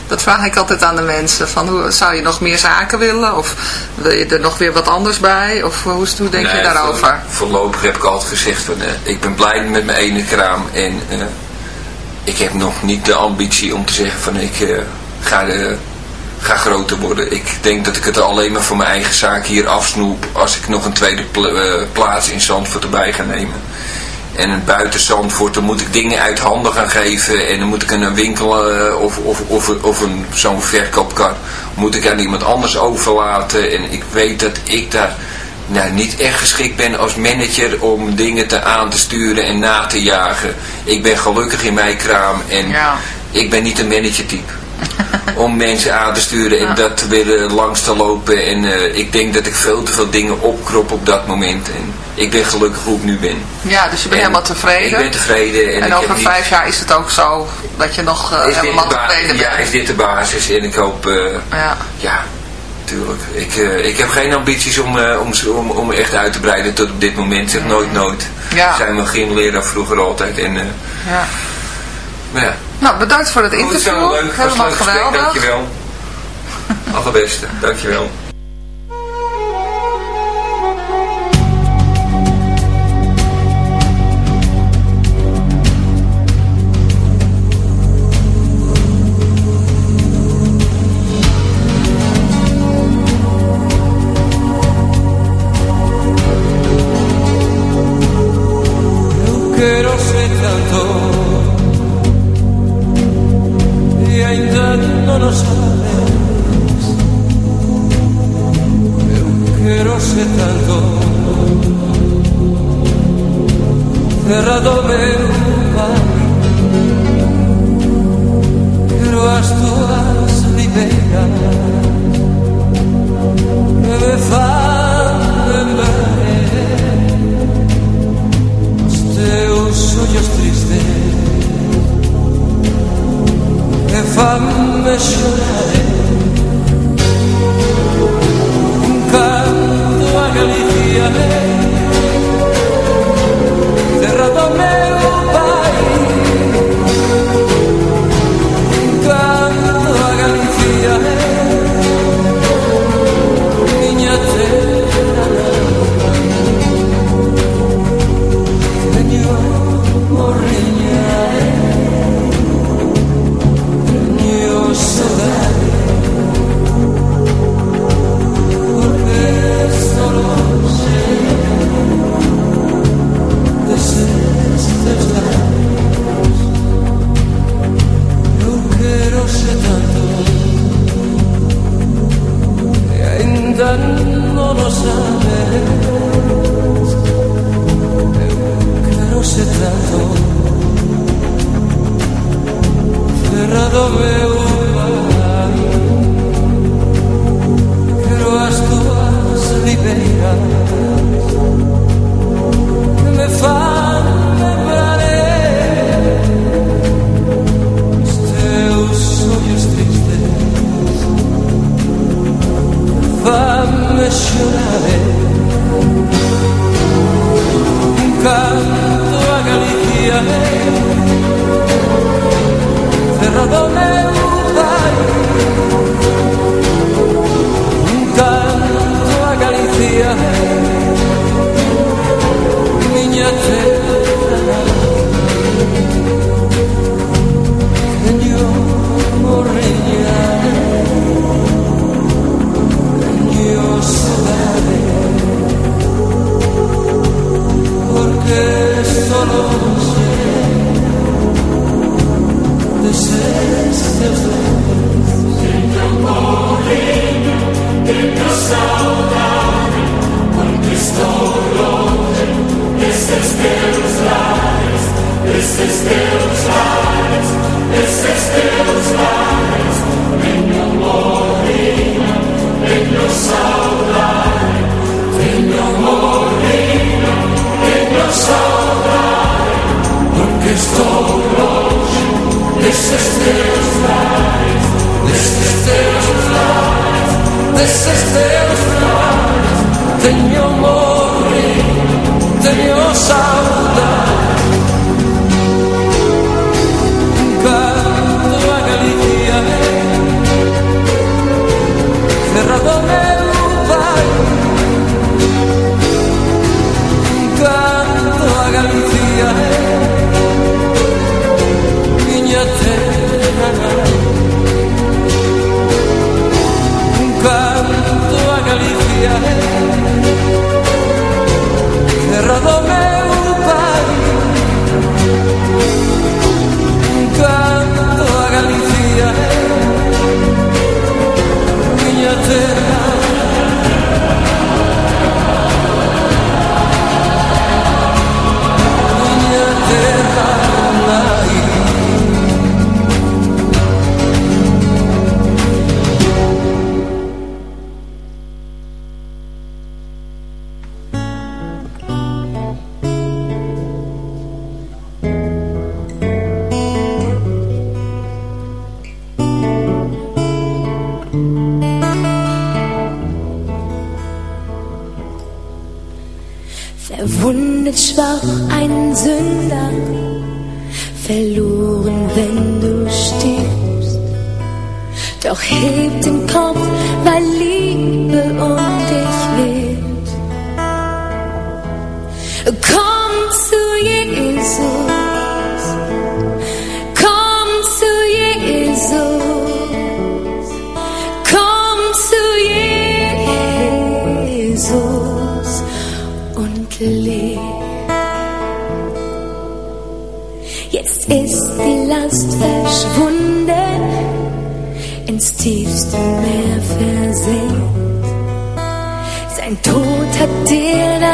Dat vraag ik altijd aan de mensen. Van hoe, zou je nog meer zaken willen? Of wil je er nog weer wat anders bij? Of hoe, hoe denk je daarover? voor- voorlopig heb ik altijd gezegd van eh, ik ben blij met mijn ene kraam en eh, ik heb nog niet de ambitie om te zeggen van ik eh, ga, eh, ga groter worden. Ik denk dat ik het alleen maar voor mijn eigen zaak hier afsnoep als ik nog een tweede pla- eh, plaats in Zandvoort erbij ga nemen. En een buiten Zandvoort, dan moet ik dingen uit handen gaan geven. En dan moet ik een winkel eh, of, of, of, of een, zo'n verkoopkar moet ik aan iemand anders overlaten. En ik weet dat ik daar nou, niet echt geschikt ben als manager om dingen te aan te sturen en na te jagen. Ik ben gelukkig in mijn kraam en ik ben niet een managertype. om mensen aan te sturen en dat te willen langs te lopen. En eh, ik denk dat ik veel te veel dingen opkrop op dat moment. En ik ben gelukkig hoe ik nu ben. Ja, dus je bent En helemaal tevreden. Ik ben tevreden. En, En, over niet- vijf jaar is het ook zo dat je nog dit, helemaal tevreden ja, bent. is dit de basis. En ik hoop... eh, Ja. ja, tuurlijk. Ik, ik heb geen ambities om, om, om, om echt uit te breiden tot op dit moment. Zeg nooit nooit. Ja. Zijn we gymleraar vroeger altijd. En, Ja. maar ja. Nou, bedankt voor het Goed interview. zo, leuk. Helemaal geweldig. Dankjewel. Allerbeste. Dankjewel.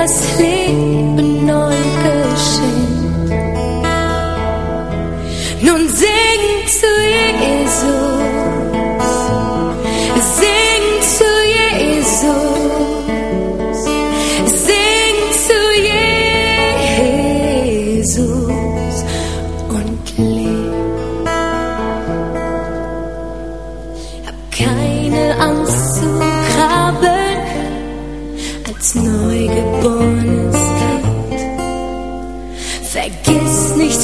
asleep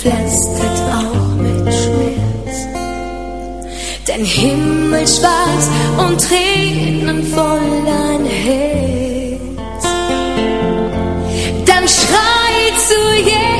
pflastert auch mit Schmerz. Denn Himmel schwarz und Tränen voll dein Herz. Dann schreit zu Jesus.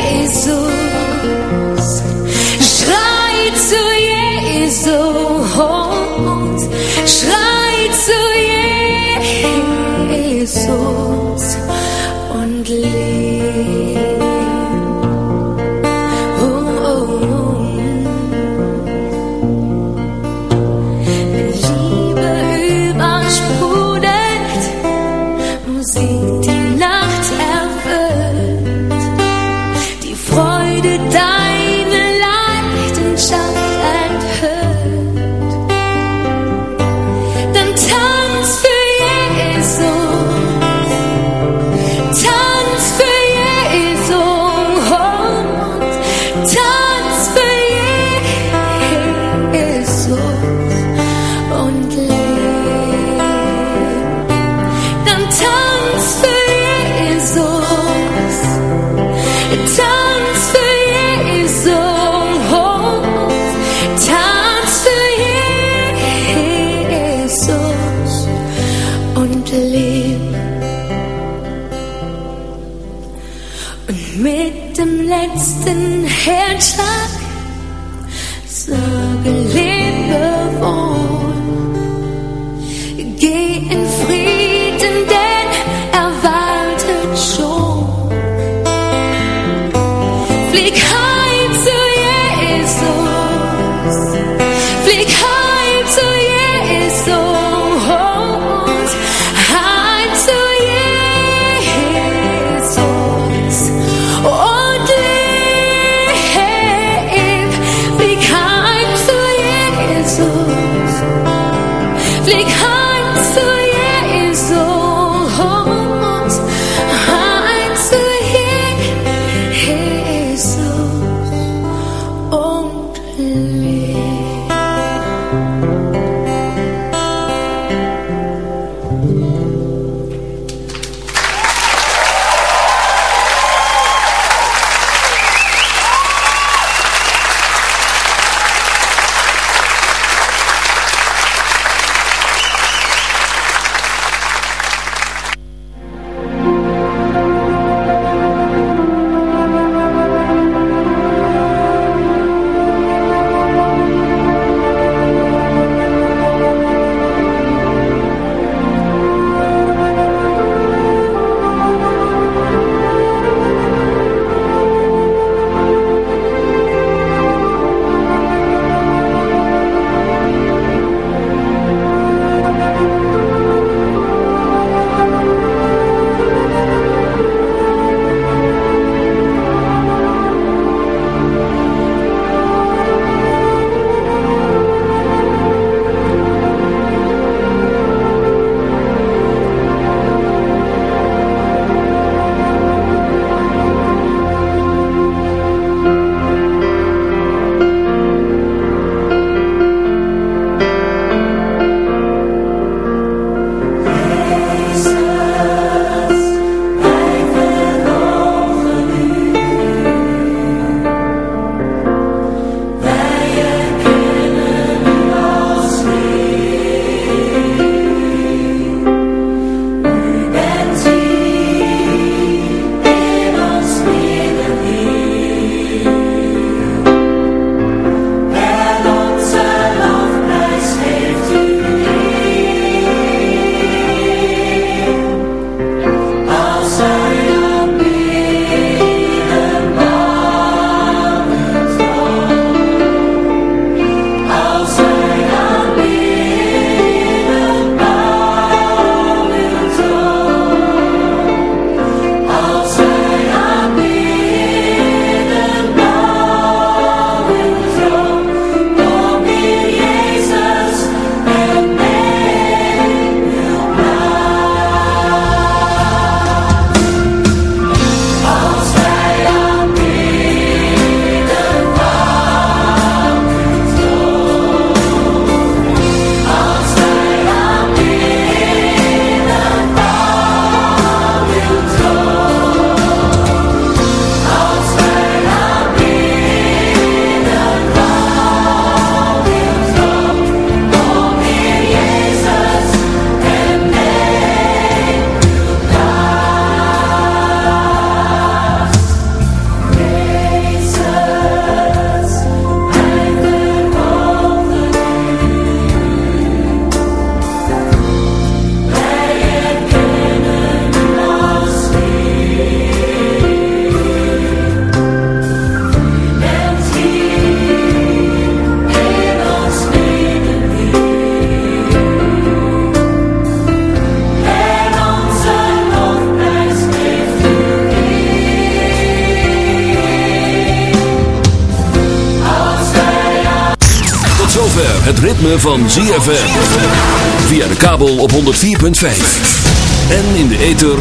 sorry